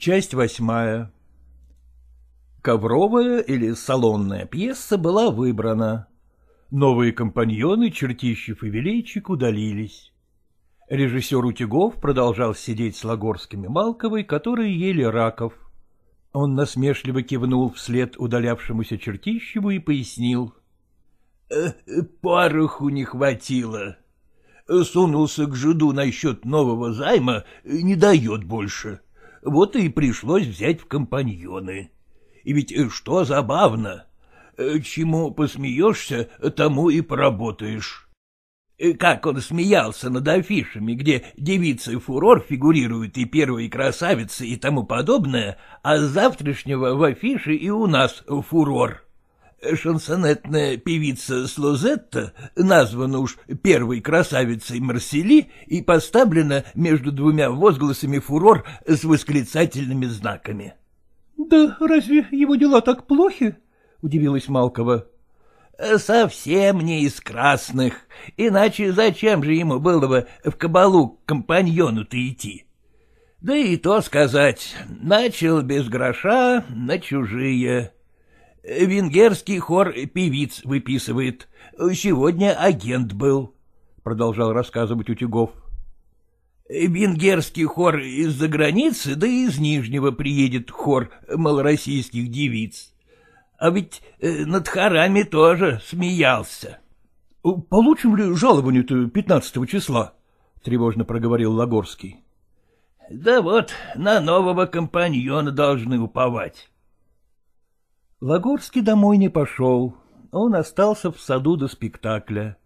Часть восьмая Ковровая или салонная пьеса была выбрана. Новые компаньоны Чертищев и Велейчик удалились. Режиссер Утюгов продолжал сидеть с Лагорским и Малковой, которые ели раков. Он насмешливо кивнул вслед удалявшемуся Чертищеву и пояснил. «Э, — Пороху не хватило. Сунулся к жиду насчет нового займа, не дает больше. Вот и пришлось взять в компаньоны. И ведь что забавно, чему посмеешься, тому и поработаешь. Как он смеялся над афишами, где девицы фурор фигурируют и первые красавицы и тому подобное, а с завтрашнего в афише и у нас фурор. Шансонетная певица Слозетта названа уж первой красавицей Марсели и поставлена между двумя возгласами фурор с восклицательными знаками. — Да разве его дела так плохи? — удивилась Малкова. — Совсем не из красных, иначе зачем же ему было бы в кабалу к компаньону-то идти? Да и то сказать, начал без гроша на чужие. Венгерский хор певиц выписывает. Сегодня агент был, — продолжал рассказывать Утюгов. Венгерский хор из-за границы, да и из Нижнего приедет хор малороссийских девиц. А ведь э, над хорами тоже смеялся. — Получим ли жалование-то пятнадцатого числа? — тревожно проговорил Лагорский. — Да вот, на нового компаньона должны уповать. Лагорский домой не пошел, он остался в саду до спектакля.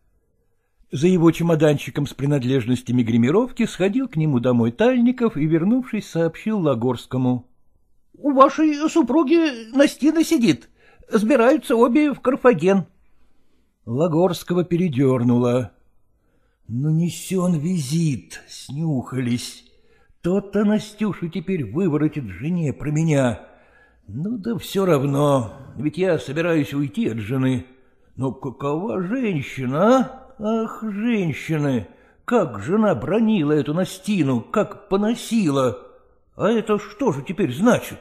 За его чемоданчиком с принадлежностями гримировки сходил к нему домой Тальников и, вернувшись, сообщил Лагорскому. — У вашей супруги Настина сидит. Сбираются обе в Карфаген. Лагорского передернуло. Ну, несен визит, снюхались. Тот-то Настюшу теперь выворотит жене про меня. Ну да все равно, ведь я собираюсь уйти от жены. Но какова женщина, а? Ах, женщины! Как жена бронила эту Настину, как поносила! А это что же теперь значит?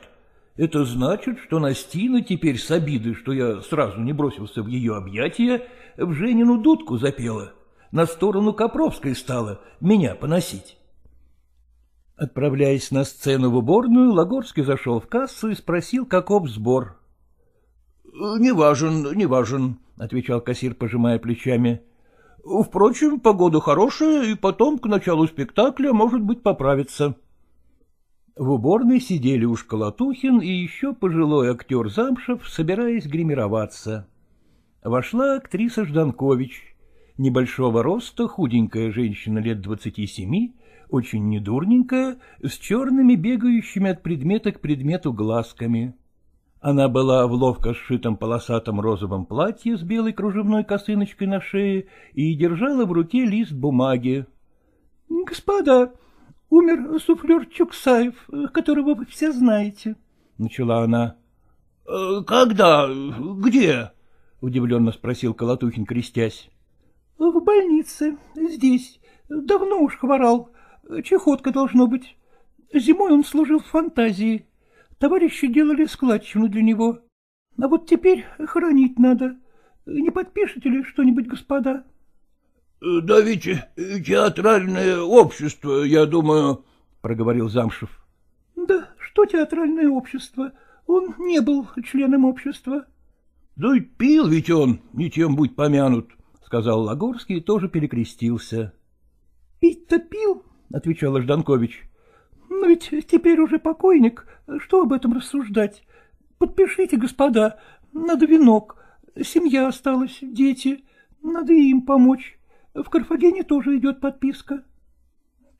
Это значит, что Настина теперь с обиды, что я сразу не бросился в ее объятия, в Женину дудку запела, на сторону Копровской стала меня поносить. Отправляясь на сцену в уборную, Лагорский зашел в кассу и спросил, каков сбор. — Не важен, не важен, — отвечал кассир, пожимая плечами. — Впрочем, погода хорошая, и потом к началу спектакля, может быть, поправится. В уборной сидели уж Колотухин и еще пожилой актер Замшев, собираясь гримироваться. Вошла актриса Жданкович. Небольшого роста, худенькая женщина лет двадцати семи, очень недурненькая, с черными бегающими от предмета к предмету глазками. Она была в ловко сшитом полосатом розовом платье с белой кружевной косыночкой на шее и держала в руке лист бумаги. — Господа, умер суфлер Чуксаев, которого вы все знаете, — начала она. «Э, — Когда? Где? — удивленно спросил Колотухин, крестясь. — В больнице, здесь. Давно уж хворал. Чехотка должно быть. Зимой он служил в фантазии. Товарищи делали складчину для него. А вот теперь хоронить надо. Не подпишете ли что-нибудь, господа? — Да ведь театральное общество, я думаю, — проговорил Замшев. — Да что театральное общество? Он не был членом общества. — Да и пил ведь он, не тем будь помянут, — сказал Лагорский и тоже перекрестился. — Пить-то пил, — отвечала Жданкович. — Но ведь теперь уже покойник, что об этом рассуждать? Подпишите, господа, надо венок, семья осталась, дети, надо им помочь. В Карфагене тоже идет подписка.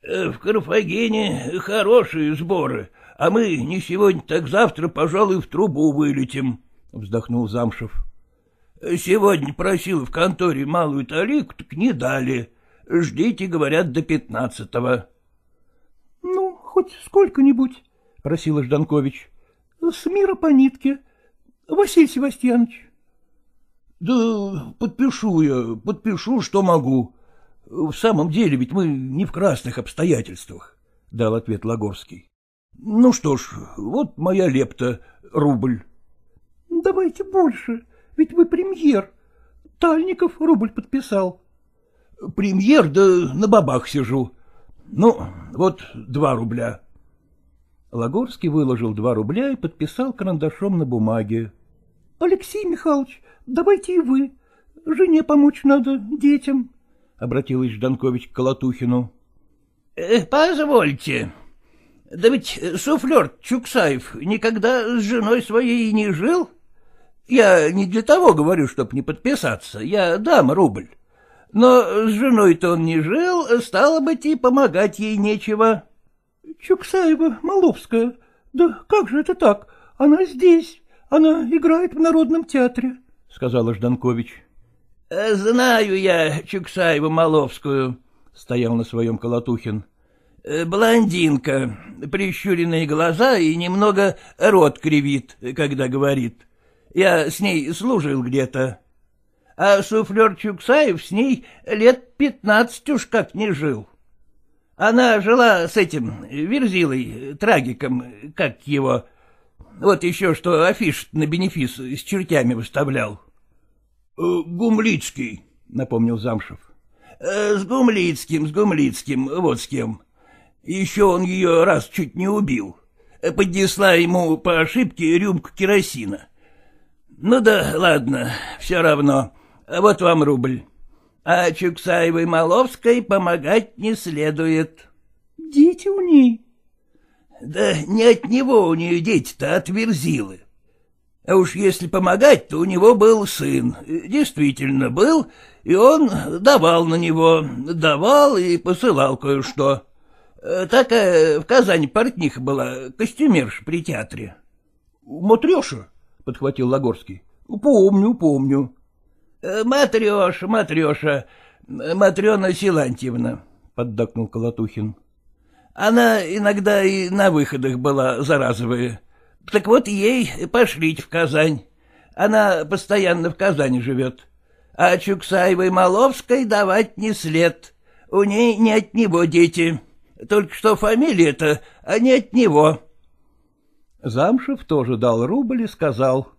Э, — В Карфагене хорошие сборы, а мы не сегодня, так завтра, пожалуй, в трубу вылетим, — вздохнул Замшев. — Сегодня просил в конторе малую талику, так не дали. Ждите, говорят, до пятнадцатого. — хоть сколько-нибудь, — просила Жданкович. — С мира по нитке. Василий Севастьянович. — Да подпишу я, подпишу, что могу. В самом деле ведь мы не в красных обстоятельствах, — дал ответ Лагорский. Ну что ж, вот моя лепта, рубль. — Давайте больше, ведь вы премьер. Тальников рубль подписал. — Премьер, да на бабах сижу. Ну, вот два рубля. Лагорский выложил два рубля и подписал карандашом на бумаге. — Алексей Михайлович, давайте и вы. Жене помочь надо, детям, — обратилась Жданкович к Колотухину. Э, — Позвольте. Да ведь суфлер Чуксаев никогда с женой своей не жил. Я не для того говорю, чтоб не подписаться, я дам рубль. Но с женой-то он не жил, стало быть, и помогать ей нечего. — Чуксаева Маловская. Да как же это так? Она здесь. Она играет в Народном театре, — сказала Жданкович. — Знаю я Чуксаеву Маловскую, — стоял на своем Колотухин. — Блондинка, прищуренные глаза и немного рот кривит, когда говорит. Я с ней служил где-то. А суфлер Чуксаев с ней лет пятнадцать уж как не жил. Она жила с этим Верзилой, трагиком, как его. Вот еще что афиш на бенефис с чертями выставлял. — Гумлицкий, — напомнил Замшев. Э, — С Гумлицким, с Гумлицким, вот с кем. Еще он ее раз чуть не убил. Поднесла ему по ошибке рюмку керосина. Ну да, ладно, все равно. Вот вам рубль а Чуксаевой Маловской помогать не следует. — Дети у ней? — Да не от него у нее дети-то, от Верзилы. А уж если помогать, то у него был сын. Действительно был, и он давал на него, давал и посылал кое-что. Такая в Казани портниха была, костюмерша при театре. — Матреша, — подхватил Лагорский. — Помню, помню. Э, — Матреша, Матреша, Матрена Силантьевна, — поддакнул Колотухин. — Она иногда и на выходах была заразовая. Так вот ей пошлить в Казань. Она постоянно в Казани живет. А Чуксаевой Маловской давать не след. У ней не от него дети. Только что фамилия-то, а не от него. Замшев тоже дал рубль и сказал. —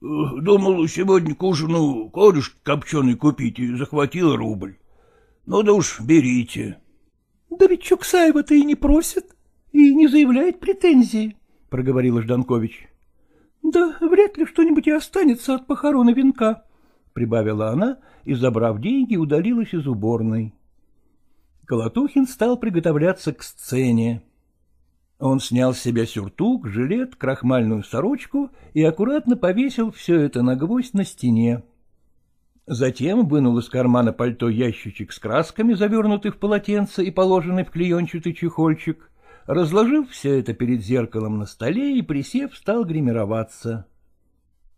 Думал сегодня к ужину корешки копченый купить и захватил рубль. Ну да уж берите. — Да ведь Чуксаева-то и не просит, и не заявляет претензии, — проговорила Жданкович. — Да вряд ли что-нибудь и останется от похорона венка, — прибавила она и, забрав деньги, удалилась из уборной. Колотухин стал приготовляться к сцене. Он снял с себя сюртук, жилет, крахмальную сорочку и аккуратно повесил все это на гвоздь на стене. Затем вынул из кармана пальто ящичек с красками, завернутый в полотенце и положенный в клеенчатый чехольчик, разложил все это перед зеркалом на столе и, присев, стал гримироваться.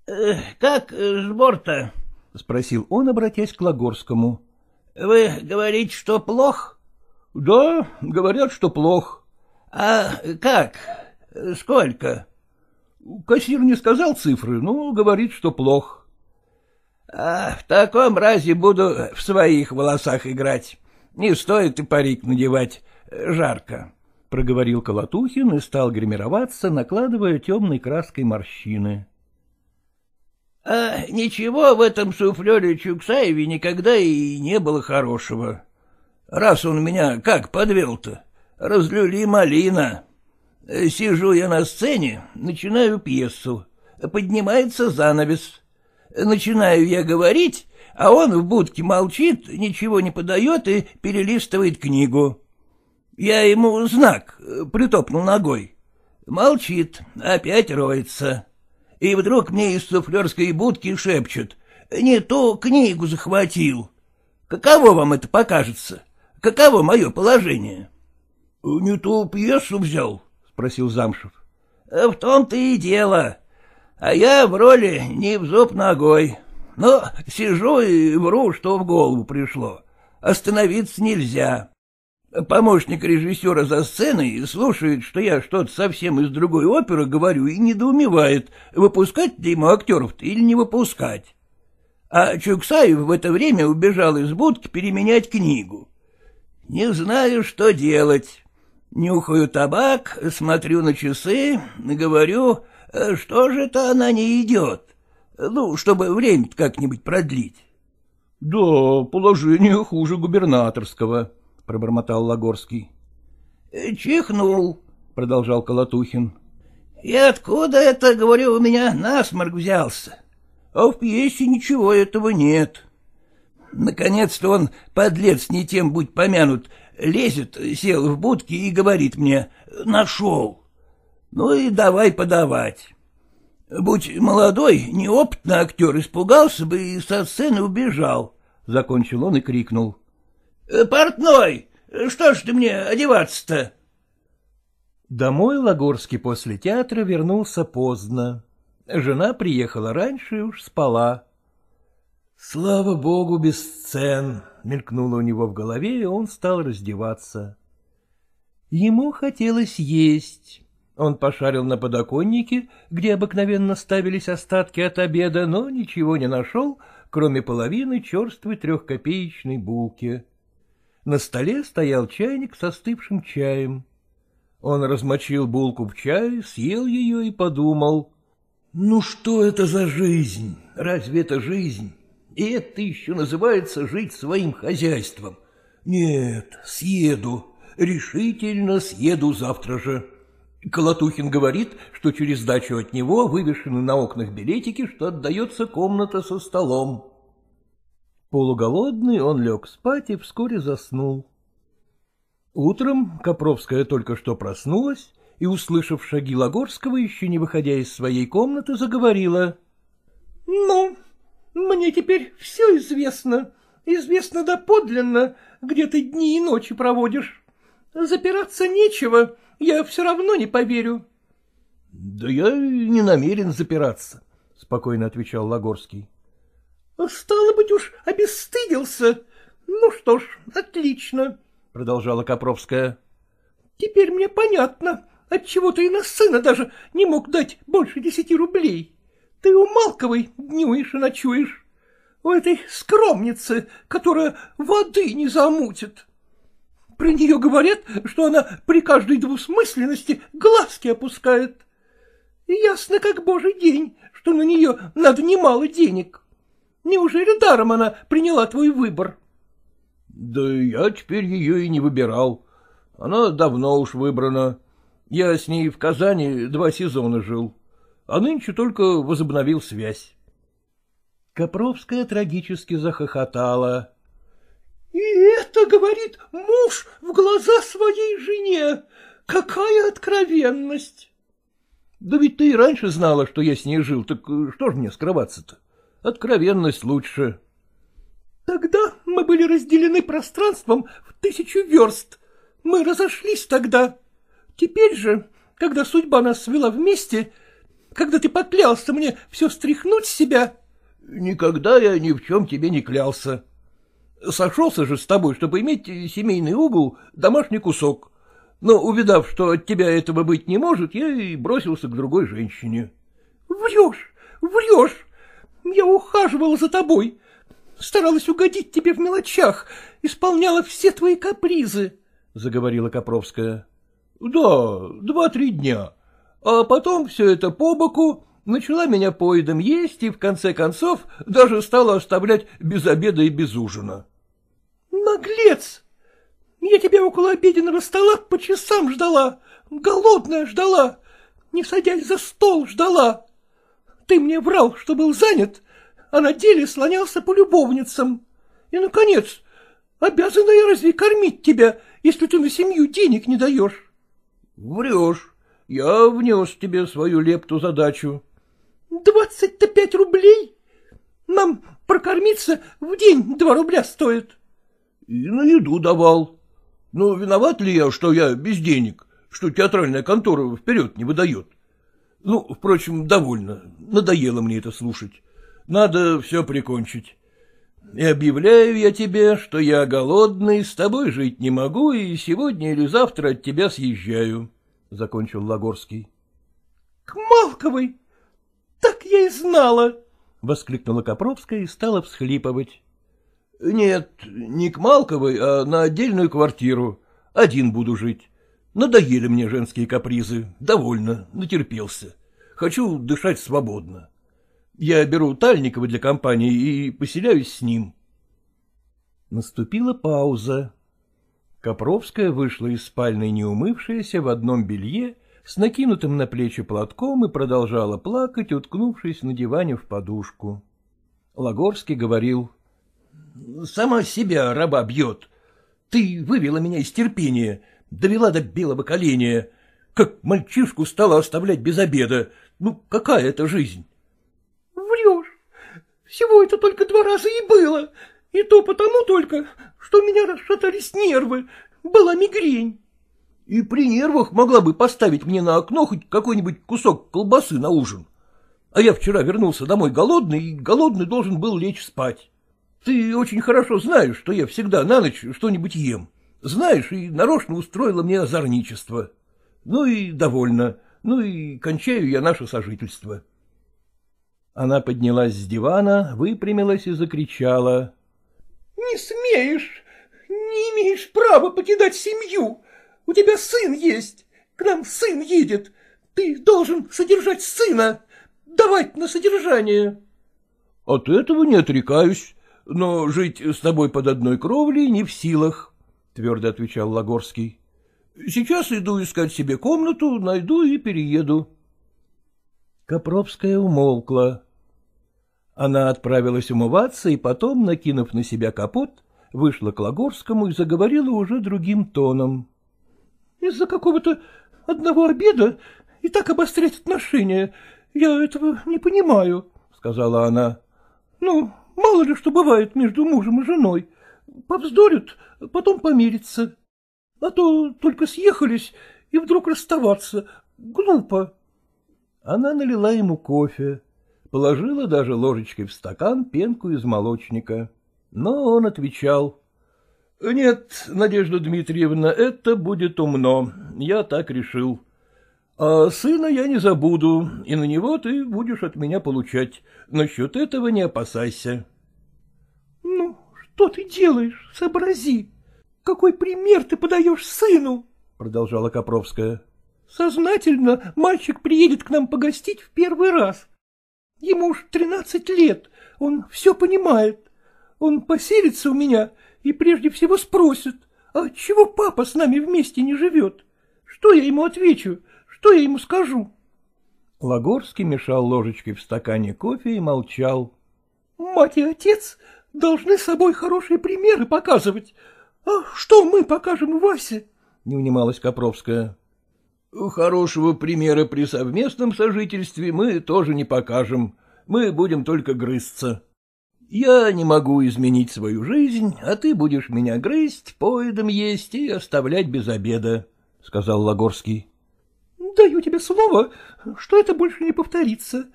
«Э, — Как сбор-то? — спросил он, обратясь к Лагорскому. — Вы говорите, что плох? — Да, говорят, что плох. — А как? Сколько? — Кассир не сказал цифры, но говорит, что плохо. — А в таком разе буду в своих волосах играть. Не стоит и парик надевать, жарко, — проговорил Колотухин и стал гримироваться, накладывая темной краской морщины. — А ничего в этом суфлере Чуксаеве никогда и не было хорошего. Раз он меня как подвел-то? Разлюли малина. Сижу я на сцене, начинаю пьесу. Поднимается занавес. Начинаю я говорить, а он в будке молчит, ничего не подает и перелистывает книгу. Я ему знак, притопнул ногой. Молчит, опять роется. И вдруг мне из суфлерской будки шепчут. Не ту книгу захватил. Каково вам это покажется? Каково мое положение? —— Не ту пьесу взял? — спросил Замшев. — В том-то и дело. А я в роли не в зуб ногой. Но сижу и вру, что в голову пришло. Остановиться нельзя. Помощник режиссера за сценой слушает, что я что-то совсем из другой оперы говорю и недоумевает, выпускать ли ему актеров-то или не выпускать. А Чуксаев в это время убежал из будки переменять книгу. Не знаю, что делать. Нюхаю табак, смотрю на часы, говорю, что же это она не идет? Ну, чтобы время как-нибудь продлить. — Да, положение хуже губернаторского, — пробормотал Лагорский. — Чихнул, — продолжал Колотухин. — И откуда это, говорю, у меня насморк взялся? А в пьесе ничего этого нет. Наконец-то он, подлец не тем будь помянут, лезет, сел в будке и говорит мне «нашел». Ну и давай подавать. Будь молодой, неопытный актер, испугался бы и со сцены убежал. Закончил он и крикнул. «Э, — Портной, что ж ты мне одеваться-то? Домой Лагорский после театра вернулся поздно. Жена приехала раньше и уж спала. «Слава богу, без сцен!» — мелькнуло у него в голове, и он стал раздеваться. Ему хотелось есть. Он пошарил на подоконнике, где обыкновенно ставились остатки от обеда, но ничего не нашел, кроме половины черствой трехкопеечной булки. На столе стоял чайник с остывшим чаем. Он размочил булку в чай, съел ее и подумал. «Ну что это за жизнь? Разве это жизнь? Это еще называется жить своим хозяйством? Нет, съеду, решительно съеду завтра же». Колотухин говорит, что через дачу от него вывешены на окнах билетики, что отдается комната со столом. Полуголодный он лег спать и вскоре заснул. Утром Копровская только что проснулась и, услышав шаги Лагорского, еще не выходя из своей комнаты, заговорила. — Ну, мне теперь все известно. Известно доподлинно, где ты дни и ночи проводишь. Запираться нечего, — я все равно не поверю. — Да я не намерен запираться, — спокойно отвечал Лагорский. — Стало быть, уж обесстыдился. Ну что ж, отлично, — продолжала Копровская. — Теперь мне понятно, отчего ты и на сына даже не мог дать больше десяти рублей. Ты у Малковой днюешь и ночуешь. У этой скромницы, которая воды не замутит. Про нее говорят, что она при каждой двусмысленности глазки опускает. Ясно, как божий день, что на нее надо немало денег. Неужели даром она приняла твой выбор? — Да я теперь ее и не выбирал. Она давно уж выбрана. Я с ней в Казани два сезона жил, а нынче только возобновил связь. Копровская трагически захохотала. И это, говорит, муж в глаза своей жене. Какая откровенность! Да ведь ты и раньше знала, что я с ней жил, так что ж мне скрываться-то? Откровенность лучше. Тогда мы были разделены пространством в тысячу верст. Мы разошлись тогда. Теперь же, когда судьба нас свела вместе, когда ты поклялся мне все стряхнуть с себя... Никогда я ни в чем тебе не клялся, Сошелся же с тобой, чтобы иметь семейный угол, домашний кусок. Но, увидав, что от тебя этого быть не может, я и бросился к другой женщине. — Врешь, врешь! Я ухаживала за тобой, старалась угодить тебе в мелочах, исполняла все твои капризы, — заговорила Копровская. — Да, два-три дня. А потом все это по боку, начала меня поедом есть и, в конце концов, даже стала оставлять без обеда и без ужина. — Наглец! Я тебя около обеденного стола по часам ждала, голодная ждала, не садясь за стол ждала. Ты мне врал, что был занят, а на деле слонялся по любовницам. И, наконец, обязана я разве кормить тебя, если ты на семью денег не даешь? — Врешь. Я внес тебе свою лепту задачу. Двадцать-то пять рублей? Нам прокормиться в день два рубля стоит. И на еду давал. Ну, виноват ли я, что я без денег, что театральная контора вперед не выдает? Ну, впрочем, довольно. Надоело мне это слушать. Надо все прикончить. И объявляю я тебе, что я голодный, с тобой жить не могу, и сегодня или завтра от тебя съезжаю, — закончил Лагорский. — К Малковой? — Так я и знала! — воскликнула Копровская и стала всхлипывать. — Нет, не к Малковой, а на отдельную квартиру. Один буду жить. Надоели мне женские капризы. Довольно, натерпелся. Хочу дышать свободно. Я беру Тальникова для компании и поселяюсь с ним. Наступила пауза. Копровская вышла из спальной неумывшаяся в одном белье, с накинутым на плечи платком и продолжала плакать, уткнувшись на диване в подушку. Лагорский говорил. — Сама себя раба бьет. Ты вывела меня из терпения, довела до белого коленя. Как мальчишку стала оставлять без обеда. Ну, какая это жизнь? — Врешь. Всего это только два раза и было. И то потому только, что у меня расшатались нервы, была мигрень. И при нервах могла бы поставить мне на окно хоть какой-нибудь кусок колбасы на ужин. А я вчера вернулся домой голодный, и голодный должен был лечь спать. Ты очень хорошо знаешь, что я всегда на ночь что-нибудь ем. Знаешь, и нарочно устроила мне озорничество. Ну и довольно. Ну и кончаю я наше сожительство. Она поднялась с дивана, выпрямилась и закричала. Не смеешь, не имеешь права покидать семью. У тебя сын есть, к нам сын едет. Ты должен содержать сына, давать на содержание. От этого не отрекаюсь, но жить с тобой под одной кровлей не в силах, — твердо отвечал Лагорский. Сейчас иду искать себе комнату, найду и перееду. Копровская умолкла. Она отправилась умываться и потом, накинув на себя капот, вышла к Лагорскому и заговорила уже другим тоном. — Из-за какого-то одного обеда и так обострять отношения. Я этого не понимаю, — сказала она. — Ну, мало ли что бывает между мужем и женой. Повздорят, потом помирятся. А то только съехались и вдруг расставаться. Глупо. Она налила ему кофе положила даже ложечкой в стакан пенку из молочника. Но он отвечал. — Нет, Надежда Дмитриевна, это будет умно. Я так решил. А сына я не забуду, и на него ты будешь от меня получать. Насчет этого не опасайся. — Ну, что ты делаешь? Сообрази. Какой пример ты подаешь сыну? — продолжала Копровская. — Сознательно мальчик приедет к нам погостить в первый раз. Ему уж тринадцать лет, он все понимает. Он поселится у меня и прежде всего спросит, а чего папа с нами вместе не живет? Что я ему отвечу? Что я ему скажу? Лагорский мешал ложечкой в стакане кофе и молчал. — Мать и отец должны собой хорошие примеры показывать. А что мы покажем Васе? — не унималась Копровская. Хорошего примера при совместном сожительстве мы тоже не покажем, мы будем только грызться. Я не могу изменить свою жизнь, а ты будешь меня грызть, поедом есть и оставлять без обеда, — сказал Лагорский. — Даю тебе слово, что это больше не повторится.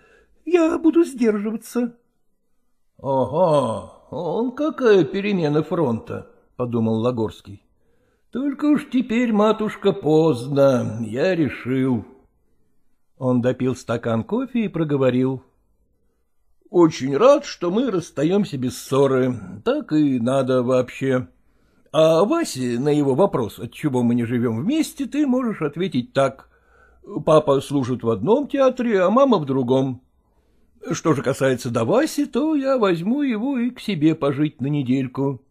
Я буду сдерживаться. — Ага, он какая перемена фронта, — подумал Лагорский. Только уж теперь, матушка, поздно, я решил. Он допил стакан кофе и проговорил. — Очень рад, что мы расстаемся без ссоры, так и надо вообще. А Васе на его вопрос, отчего мы не живем вместе, ты можешь ответить так. Папа служит в одном театре, а мама в другом. Что же касается до Васи, то я возьму его и к себе пожить на недельку.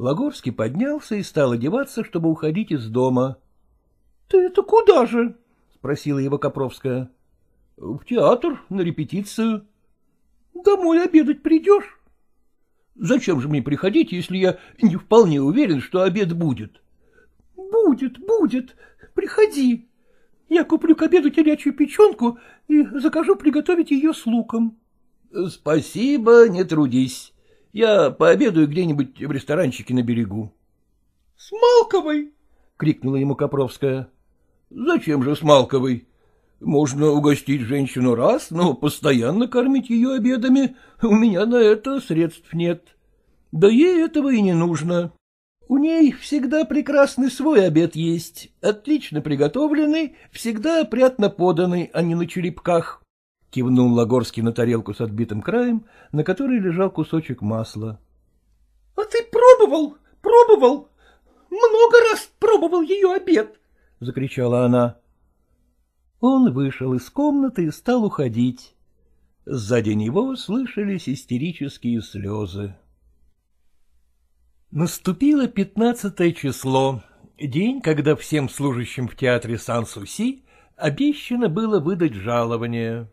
Лагорский поднялся и стал одеваться, чтобы уходить из дома. — Ты это куда же? — спросила его Копровская. — В театр, на репетицию. — Домой обедать придешь? — Зачем же мне приходить, если я не вполне уверен, что обед будет? — Будет, будет. Приходи. Я куплю к обеду телячью печенку и закажу приготовить ее с луком. — Спасибо, не трудись. Я пообедаю где-нибудь в ресторанчике на берегу. — С Малковой! — крикнула ему Копровская. — Зачем же с Малковой? Можно угостить женщину раз, но постоянно кормить ее обедами у меня на это средств нет. Да ей этого и не нужно. У ней всегда прекрасный свой обед есть, отлично приготовленный, всегда опрятно поданный, а не на черепках. — кивнул Лагорский на тарелку с отбитым краем, на которой лежал кусочек масла. — А ты пробовал, пробовал? Много раз пробовал ее обед. — закричала она. Он вышел из комнаты и стал уходить. Сзади него слышались истерические слезы. Наступило пятнадцатое число, день, когда всем служащим в театре Сан-Суси обещано было выдать жалование.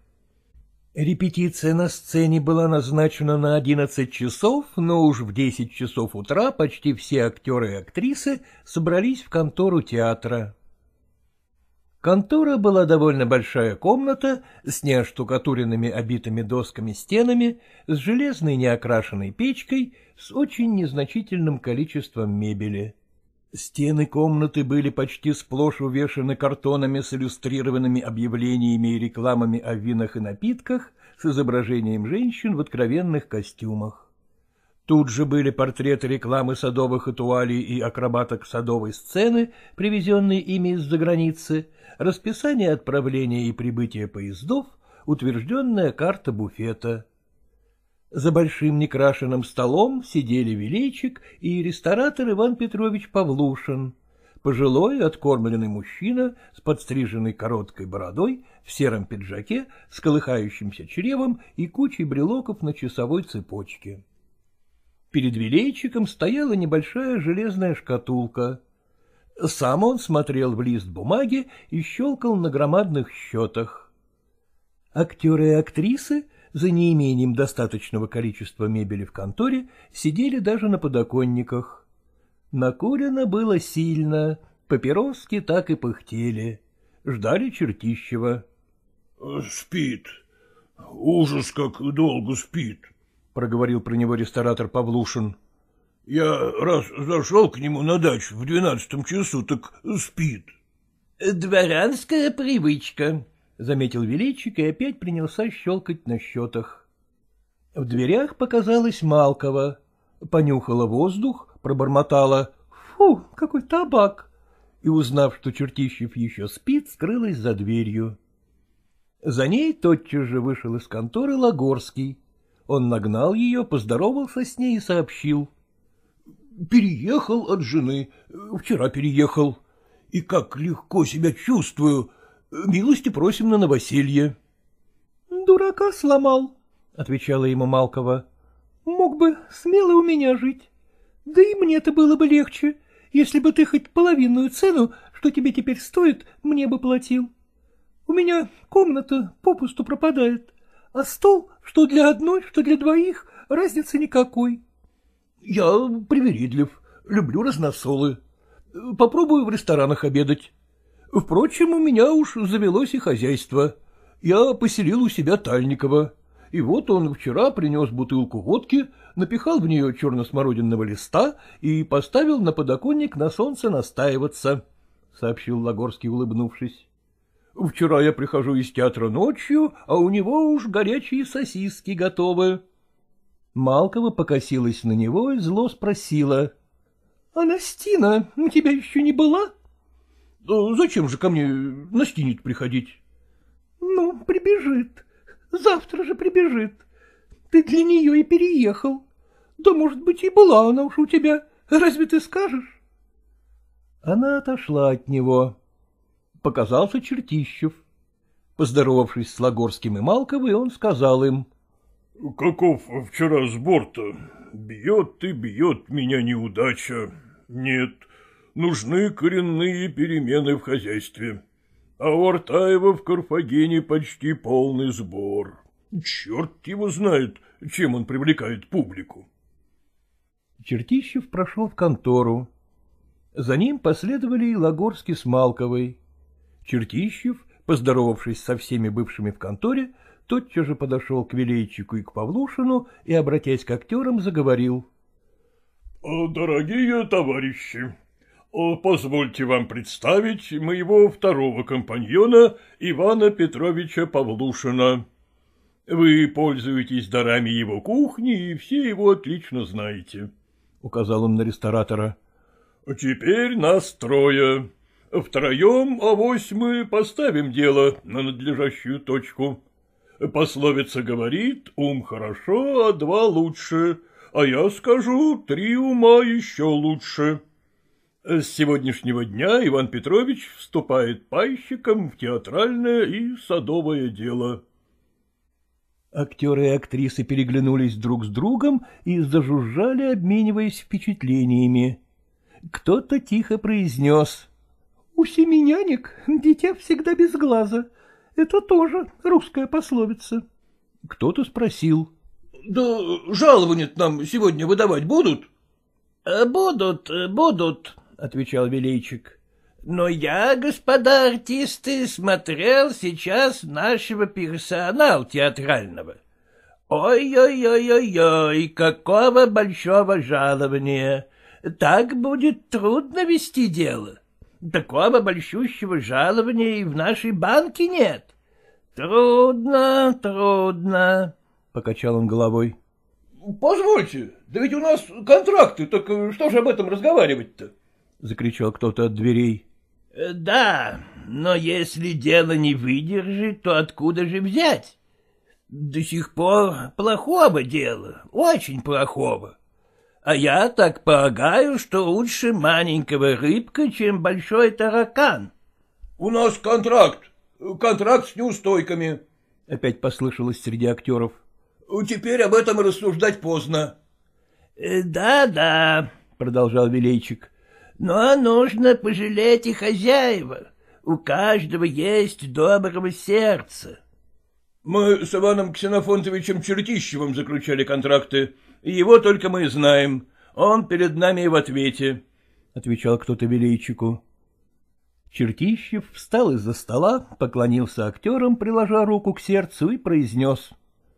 Репетиция на сцене была назначена на одиннадцать часов, но уж в десять часов утра почти все актеры и актрисы собрались в контору театра. Контора была довольно большая комната с неоштукатуренными обитыми досками стенами, с железной неокрашенной печкой, с очень незначительным количеством мебели. Стены комнаты были почти сплошь увешаны картонами с иллюстрированными объявлениями и рекламами о винах и напитках с изображением женщин в откровенных костюмах. Тут же были портреты рекламы садовых этуалей и акробаток садовой сцены, привезенные ими из-за границы, расписание отправления и прибытия поездов, утвержденная карта буфета — за большим некрашенным столом сидели Величик и ресторатор Иван Петрович Павлушин, пожилой откормленный мужчина с подстриженной короткой бородой, в сером пиджаке, с колыхающимся чревом и кучей брелоков на часовой цепочке. Перед Величиком стояла небольшая железная шкатулка. Сам он смотрел в лист бумаги и щелкал на громадных счетах. Актеры и актрисы — за неимением достаточного количества мебели в конторе сидели даже на подоконниках. Накурено было сильно, папироски так и пыхтели. Ждали чертищева. — Спит. Ужас, как долго спит, — проговорил про него ресторатор Павлушин. — Я раз зашел к нему на дачу в двенадцатом часу, так спит. — Дворянская привычка, — заметил Величик и опять принялся щелкать на счетах. В дверях показалась Малкова, понюхала воздух, пробормотала «Фу, какой табак!» и, узнав, что Чертищев еще спит, скрылась за дверью. За ней тотчас же вышел из конторы Лагорский. Он нагнал ее, поздоровался с ней и сообщил. — Переехал от жены, вчера переехал. И как легко себя чувствую, Милости просим на новоселье. — Дурака сломал, — отвечала ему Малкова. — Мог бы смело у меня жить. Да и мне-то было бы легче, если бы ты хоть половинную цену, что тебе теперь стоит, мне бы платил. У меня комната попусту пропадает, а стол, что для одной, что для двоих, разницы никакой. — Я привередлив, люблю разносолы. Попробую в ресторанах обедать. Впрочем, у меня уж завелось и хозяйство. Я поселил у себя Тальникова. И вот он вчера принес бутылку водки, напихал в нее черно-смородинного листа и поставил на подоконник на солнце настаиваться, — сообщил Лагорский, улыбнувшись. Вчера я прихожу из театра ночью, а у него уж горячие сосиски готовы. Малкова покосилась на него и зло спросила. — А у тебя еще не была? — Зачем же ко мне настинить приходить? — Ну, прибежит. Завтра же прибежит. Ты для нее и переехал. Да, может быть, и была она уж у тебя. Разве ты скажешь? Она отошла от него. Показался Чертищев. Поздоровавшись с Лагорским и Малковой, он сказал им. — Каков вчера сбор-то? Бьет и бьет меня неудача. Нет, нужны коренные перемены в хозяйстве. А у Артаева в Карфагене почти полный сбор. Черт его знает, чем он привлекает публику. Чертищев прошел в контору. За ним последовали и Лагорский с Малковой. Чертищев, поздоровавшись со всеми бывшими в конторе, тотчас же подошел к Велейчику и к Павлушину и, обратясь к актерам, заговорил. — Дорогие товарищи, Позвольте вам представить моего второго компаньона Ивана Петровича Павлушина. Вы пользуетесь дарами его кухни и все его отлично знаете, — указал он на ресторатора. — Теперь нас трое. Втроем, авось мы поставим дело на надлежащую точку. Пословица говорит, ум хорошо, а два лучше, а я скажу, три ума еще лучше. С сегодняшнего дня Иван Петрович вступает пайщиком в театральное и садовое дело. Актеры и актрисы переглянулись друг с другом и зажужжали, обмениваясь впечатлениями. Кто-то тихо произнес. — У семенянек дитя всегда без глаза. Это тоже русская пословица. Кто-то спросил. — Да жалование нам сегодня выдавать будут? — Будут, будут, — отвечал Величик. — Но я, господа артисты, смотрел сейчас нашего персонала театрального. Ой-ой-ой-ой-ой, какого большого жалования! Так будет трудно вести дело. Такого большущего жалования и в нашей банке нет. Трудно, трудно, — покачал он головой. — Позвольте, да ведь у нас контракты, так что же об этом разговаривать-то? — закричал кто-то от дверей. — Да, но если дело не выдержит, то откуда же взять? До сих пор плохого дела, очень плохого. А я так полагаю, что лучше маленького рыбка, чем большой таракан. — У нас контракт, контракт с неустойками, — опять послышалось среди актеров. — Теперь об этом рассуждать поздно. «Э, — Да-да, — продолжал Велейчик, но нужно пожалеть и хозяева. У каждого есть доброго сердца. Мы с Иваном Ксенофонтовичем Чертищевым заключали контракты. Его только мы знаем. Он перед нами в ответе, — отвечал кто-то Велейчику. Чертищев встал из-за стола, поклонился актерам, приложа руку к сердцу, и произнес.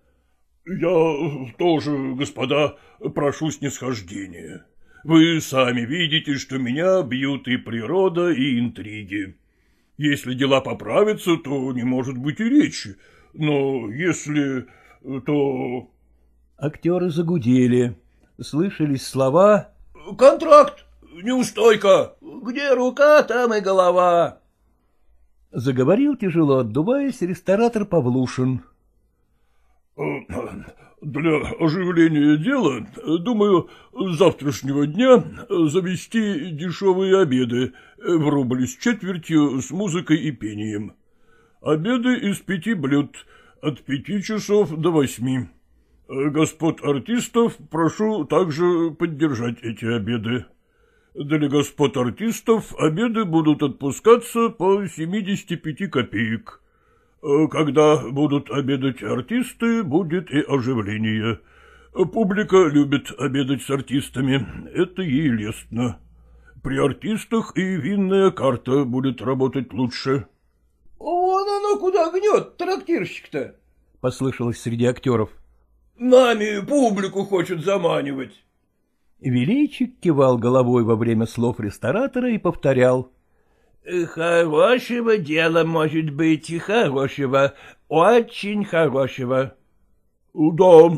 — Я тоже, господа, прошу снисхождения. Вы сами видите, что меня бьют и природа, и интриги. Если дела поправятся, то не может быть и речи, но если... то... Актеры загудели. Слышались слова... «Контракт! Неустойка! Где рука, там и голова!» Заговорил тяжело отдуваясь ресторатор Павлушин. Для оживления дела, думаю, с завтрашнего дня завести дешевые обеды в рубль с четвертью с музыкой и пением. Обеды из пяти блюд, от пяти часов до восьми. Господ артистов прошу также поддержать эти обеды. Для господ артистов обеды будут отпускаться по 75 копеек. Э, когда будут обедать артисты, будет и оживление. Публика любит обедать с артистами, это ей лестно. При артистах и винная карта будет работать лучше. — Вон оно куда гнет, трактирщик-то! — послышалось среди актеров. — Нами публику хочет заманивать. Величик кивал головой во время слов ресторатора и повторял. Хорошего дела, может быть, хорошего, очень хорошего. — Да,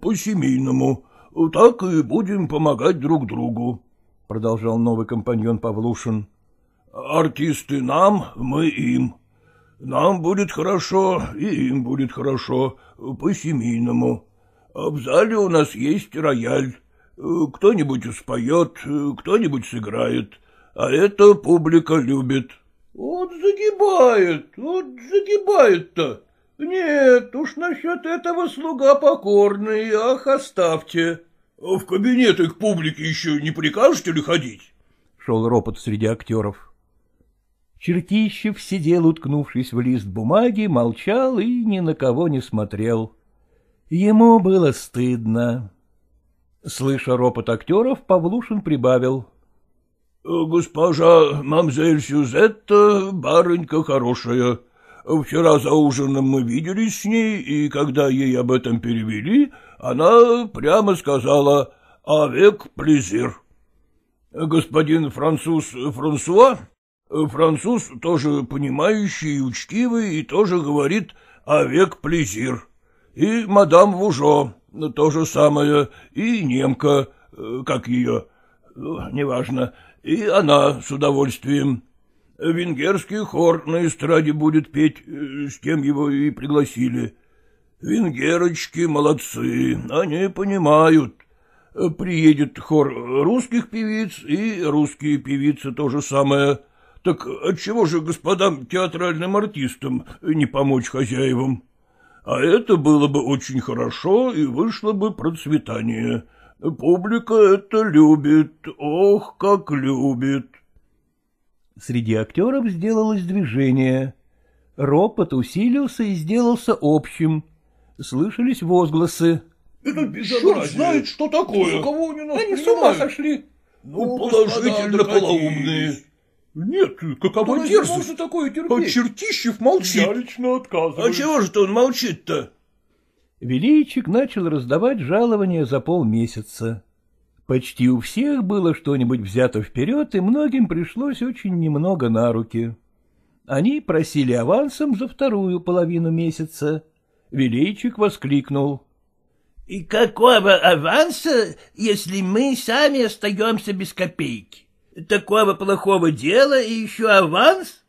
по-семейному. Так и будем помогать друг другу, — продолжал новый компаньон Павлушин. — Артисты нам, мы им. Нам будет хорошо, и им будет хорошо, по-семейному. В зале у нас есть рояль. Кто-нибудь споет, кто-нибудь сыграет а это публика любит. — Вот загибает, вот загибает-то. Нет, уж насчет этого слуга покорный, ах, оставьте. — В кабинеты к публике еще не прикажете ли ходить? — шел ропот среди актеров. Чертищев сидел, уткнувшись в лист бумаги, молчал и ни на кого не смотрел. Ему было стыдно. Слыша ропот актеров, Павлушин прибавил. — Госпожа мамзель Сюзетта барынька хорошая. Вчера за ужином мы виделись с ней, и когда ей об этом перевели, она прямо сказала «Авек плезир». Господин француз Франсуа, француз тоже понимающий и учтивый, и тоже говорит «Авек плезир». И мадам Вужо, то же самое, и немка, как ее, неважно, и она с удовольствием. Венгерский хор на эстраде будет петь, э, с кем его и пригласили. Венгерочки молодцы, они понимают. Приедет хор русских певиц, и русские певицы то же самое. Так отчего же господам театральным артистам не помочь хозяевам? А это было бы очень хорошо, и вышло бы процветание. Публика это любит, ох, как любит. Среди актеров сделалось движение. Ропот усилился и сделался общим. Слышались возгласы. — Это безобразие. Черт знает, что такое. Кого они, они с ума сошли. Ну, положительно полоумные. Нет, какова дерзость? такое терпеть? А Чертищев молчит. Я лично отказываюсь. А чего же он молчит-то? Величик начал раздавать жалования за полмесяца. Почти у всех было что-нибудь взято вперед, и многим пришлось очень немного на руки. Они просили авансом за вторую половину месяца. Величик воскликнул. — И какого аванса, если мы сами остаемся без копейки? Такого плохого дела и еще аванс?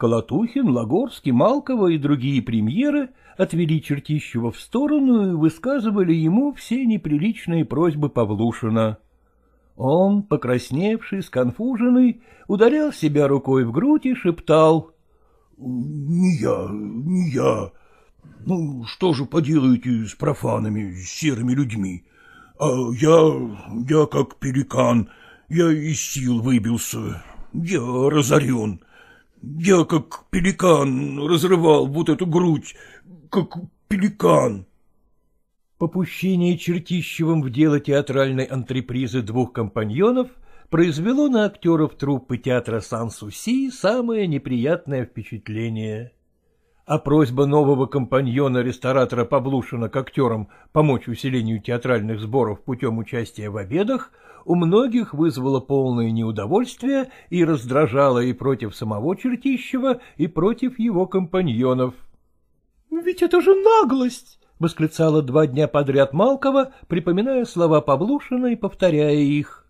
Колотухин, Лагорский, Малкова и другие премьеры отвели Чертищева в сторону и высказывали ему все неприличные просьбы Павлушина. Он, покрасневший, сконфуженный, ударял себя рукой в грудь и шептал. — Не я, не я. Ну, что же поделаете с профанами, с серыми людьми? А я, я как пеликан, я из сил выбился, я разорен. Я, как пеликан, разрывал вот эту грудь, как пеликан. Попущение Чертищевым в дело театральной антрепризы двух компаньонов произвело на актеров труппы театра Сан-Суси самое неприятное впечатление а просьба нового компаньона-ресторатора Павлушина к актерам помочь усилению театральных сборов путем участия в обедах у многих вызвала полное неудовольствие и раздражала и против самого Чертищева, и против его компаньонов. — Ведь это же наглость! — восклицала два дня подряд Малкова, припоминая слова Павлушина и повторяя их.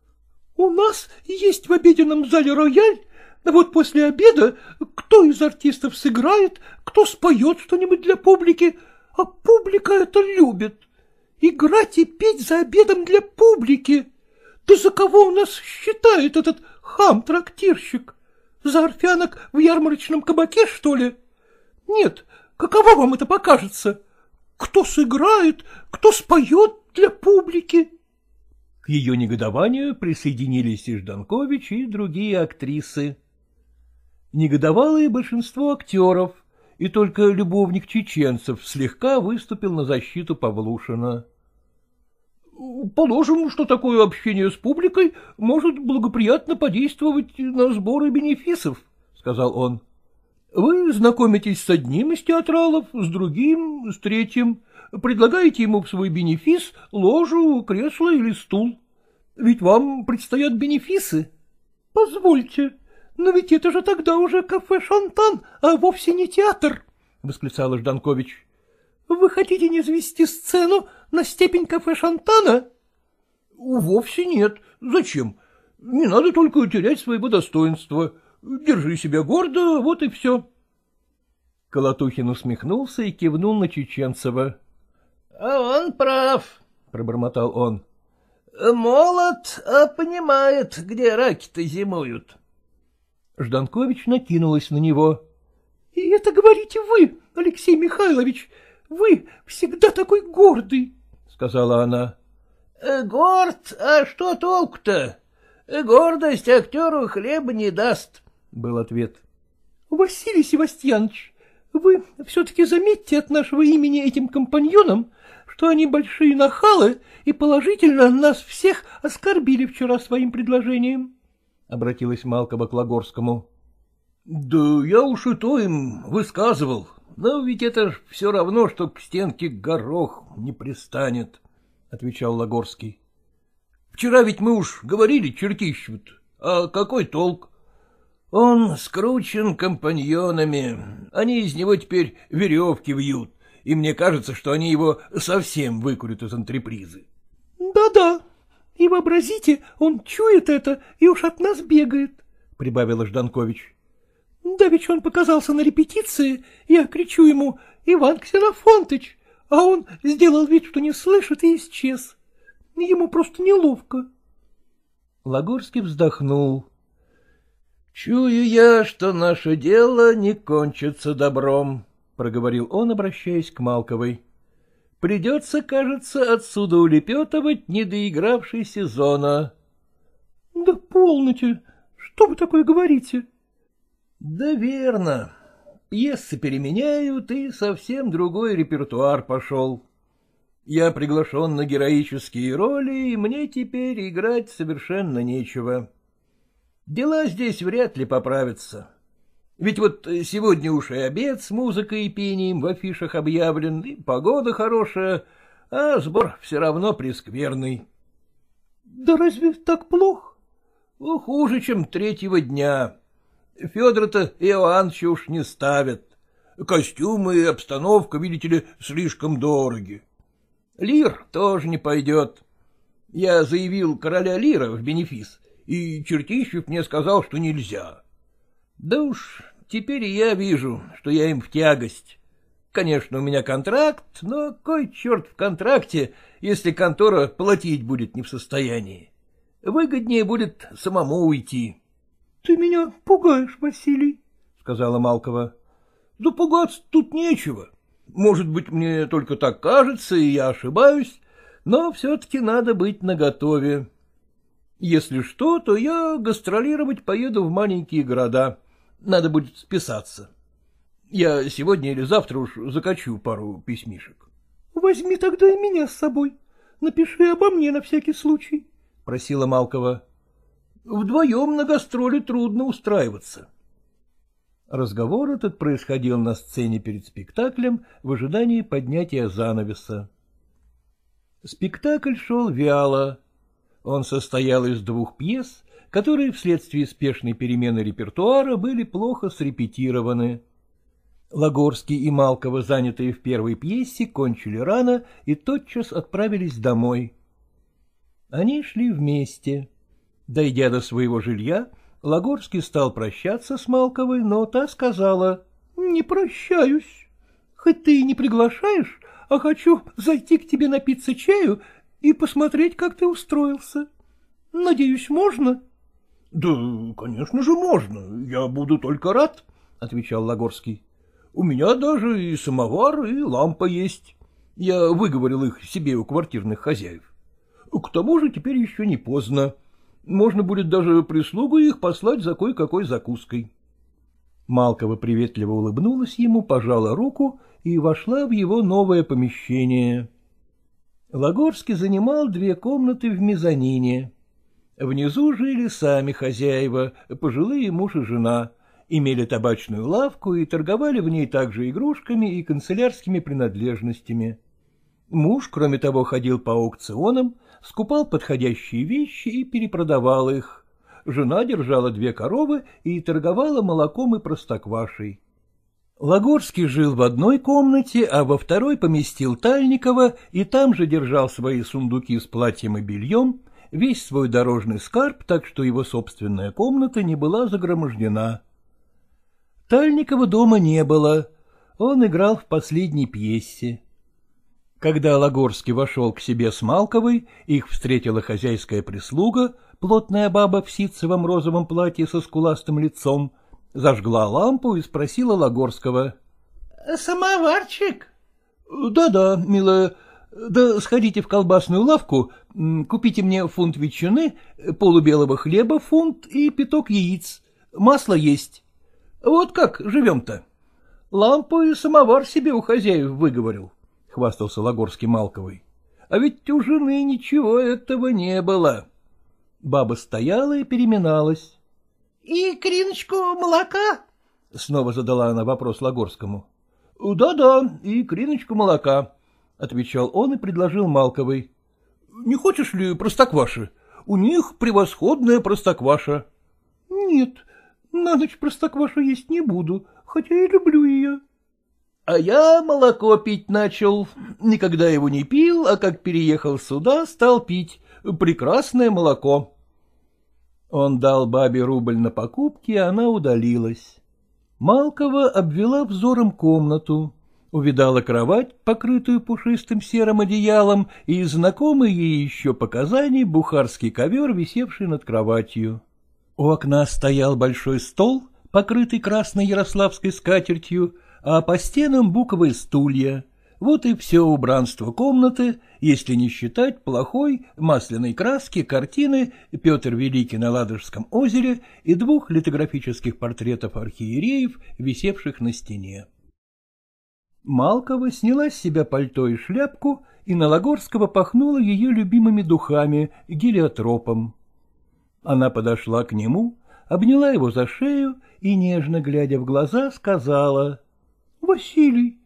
— У нас есть в обеденном зале рояль, вот после обеда кто из артистов сыграет, кто споет что-нибудь для публики, а публика это любит. Играть и петь за обедом для публики. Да за кого у нас считает этот хам-трактирщик? За орфянок в ярмарочном кабаке, что ли? Нет, каково вам это покажется? Кто сыграет, кто споет для публики? К ее негодованию присоединились и Жданкович, и другие актрисы. Негодовало и большинство актеров, и только любовник чеченцев слегка выступил на защиту Павлушина. — Положим, что такое общение с публикой может благоприятно подействовать на сборы бенефисов, — сказал он. — Вы знакомитесь с одним из театралов, с другим, с третьим, предлагаете ему в свой бенефис ложу, кресло или стул. Ведь вам предстоят бенефисы. — Позвольте, но ведь это же тогда уже кафе «Шантан», а вовсе не театр, — восклицала Жданкович. — Вы хотите не звести сцену на степень кафе «Шантана»? — Вовсе нет. Зачем? Не надо только терять своего достоинства. Держи себя гордо, вот и все. Колотухин усмехнулся и кивнул на Чеченцева. — А он прав, — пробормотал он. — Молод, а понимает, где раки-то зимуют. Жданкович накинулась на него. — И это говорите вы, Алексей Михайлович, вы всегда такой гордый, — сказала она. — Горд, а что толку-то? Гордость актеру хлеба не даст, — был ответ. — Василий Севастьянович, вы все-таки заметьте от нашего имени этим компаньонам, что они большие нахалы и положительно нас всех оскорбили вчера своим предложением. —— обратилась Малка к Лагорскому. — Да я уж и то им высказывал, но ведь это ж все равно, что к стенке горох не пристанет, — отвечал Лагорский. — Вчера ведь мы уж говорили чертищут, а какой толк? Он скручен компаньонами, они из него теперь веревки вьют, и мне кажется, что они его совсем выкурят из антрепризы. Да — Да-да, и вообразите, он чует это и уж от нас бегает, — прибавила Жданкович. — Да ведь он показался на репетиции, я кричу ему «Иван Ксенофонтыч», а он сделал вид, что не слышит, и исчез. Ему просто неловко. Лагорский вздохнул. — Чую я, что наше дело не кончится добром, — проговорил он, обращаясь к Малковой. — Придется, кажется, отсюда улепетывать недоигравший сезона. — Да полноте, что вы такое говорите? — Да верно. Пьесы переменяют, и совсем другой репертуар пошел. Я приглашен на героические роли, и мне теперь играть совершенно нечего. Дела здесь вряд ли поправятся. Ведь вот сегодня уж и обед с музыкой и пением в афишах объявлен, и погода хорошая, а сбор все равно прескверный. — Да разве так плохо? — Хуже, чем третьего дня. Федора-то Иоанновича уж не ставят. Костюмы и обстановка, видите ли, слишком дороги. Лир тоже не пойдет. Я заявил короля Лира в бенефис, и Чертищев мне сказал, что нельзя. Да уж, теперь я вижу, что я им в тягость. Конечно, у меня контракт, но кой черт в контракте, если контора платить будет не в состоянии. Выгоднее будет самому уйти. — Ты меня пугаешь, Василий, — сказала Малкова. — Да пугаться тут нечего. Может быть, мне только так кажется, и я ошибаюсь, но все-таки надо быть наготове. Если что, то я гастролировать поеду в маленькие города. Надо будет списаться. Я сегодня или завтра уж закачу пару письмишек. — Возьми тогда и меня с собой. Напиши обо мне на всякий случай, — просила Малкова. Вдвоем на гастроли трудно устраиваться. Разговор этот происходил на сцене перед спектаклем в ожидании поднятия занавеса. Спектакль шел вяло. Он состоял из двух пьес, которые вследствие спешной перемены репертуара были плохо срепетированы. Лагорский и Малкова, занятые в первой пьесе, кончили рано и тотчас отправились домой. Они шли вместе. Дойдя до своего жилья, Лагорский стал прощаться с Малковой, но та сказала. — Не прощаюсь. Хоть ты и не приглашаешь, а хочу зайти к тебе напиться чаю и посмотреть, как ты устроился. Надеюсь, можно? — Да, конечно же, можно. Я буду только рад, — отвечал Лагорский. — У меня даже и самовар, и лампа есть. Я выговорил их себе у квартирных хозяев. К тому же теперь еще не поздно. Можно будет даже прислугу их послать за кое-какой закуской. Малкова приветливо улыбнулась ему, пожала руку и вошла в его новое помещение. Лагорский занимал две комнаты в мезонине. Внизу жили сами хозяева, пожилые муж и жена, имели табачную лавку и торговали в ней также игрушками и канцелярскими принадлежностями. Муж, кроме того, ходил по аукционам, скупал подходящие вещи и перепродавал их. Жена держала две коровы и торговала молоком и простоквашей. Лагорский жил в одной комнате, а во второй поместил Тальникова и там же держал свои сундуки с платьем и бельем, весь свой дорожный скарб, так что его собственная комната не была загромождена. Тальникова дома не было, он играл в последней пьесе. Когда Лагорский вошел к себе с Малковой, их встретила хозяйская прислуга, плотная баба в ситцевом розовом платье со скуластым лицом, зажгла лампу и спросила Лагорского. — Самоварчик? Да — Да-да, милая. Да сходите в колбасную лавку, купите мне фунт ветчины, полубелого хлеба фунт и пяток яиц. Масло есть. Вот как живем-то. Лампу и самовар себе у хозяев выговорил. —— хвастался Лагорский Малковой. — А ведь у жены ничего этого не было. Баба стояла и переминалась. — И криночку молока? — снова задала она вопрос Лагорскому. «Да — Да-да, и криночку молока, — отвечал он и предложил Малковой. — Не хочешь ли простокваши? У них превосходная простокваша. — Нет, на ночь простоквашу есть не буду, хотя и люблю ее. А я молоко пить начал. Никогда его не пил, а как переехал сюда, стал пить. Прекрасное молоко. Он дал бабе рубль на покупки, и она удалилась. Малкова обвела взором комнату. Увидала кровать, покрытую пушистым серым одеялом, и знакомый ей еще показаний бухарский ковер, висевший над кроватью. У окна стоял большой стол, покрытый красной ярославской скатертью, а по стенам буковые стулья. Вот и все убранство комнаты, если не считать плохой масляной краски картины «Петр Великий на Ладожском озере» и двух литографических портретов архиереев, висевших на стене. Малкова сняла с себя пальто и шляпку, и на Лагорского пахнула ее любимыми духами, гелиотропом. Она подошла к нему, обняла его за шею и, нежно глядя в глаза, сказала. — Василий,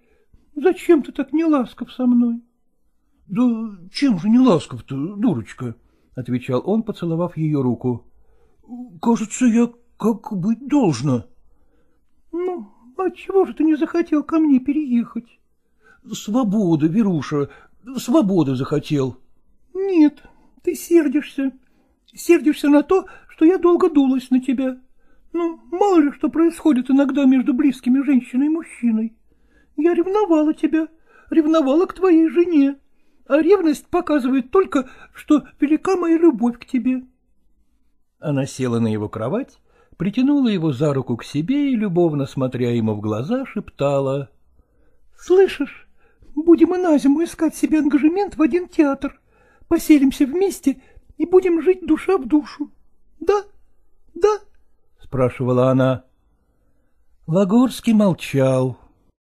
зачем ты так не ласков со мной? — Да чем же не ласков-то, дурочка? — отвечал он, поцеловав ее руку. — Кажется, я как быть должно. — Ну, Отчего а же ты не захотел ко мне переехать? — Свобода, Веруша, свободы захотел. — Нет, ты сердишься. Сердишься на то, что я долго дулась на тебя. Ну, мало ли что происходит иногда между близкими женщиной и мужчиной. Я ревновала тебя, ревновала к твоей жене, а ревность показывает только, что велика моя любовь к тебе. Она села на его кровать притянула его за руку к себе и, любовно смотря ему в глаза, шептала. — Слышишь, будем и на зиму искать себе ангажемент в один театр, поселимся вместе и будем жить душа в душу. Да? Да? — спрашивала она. Лагорский молчал.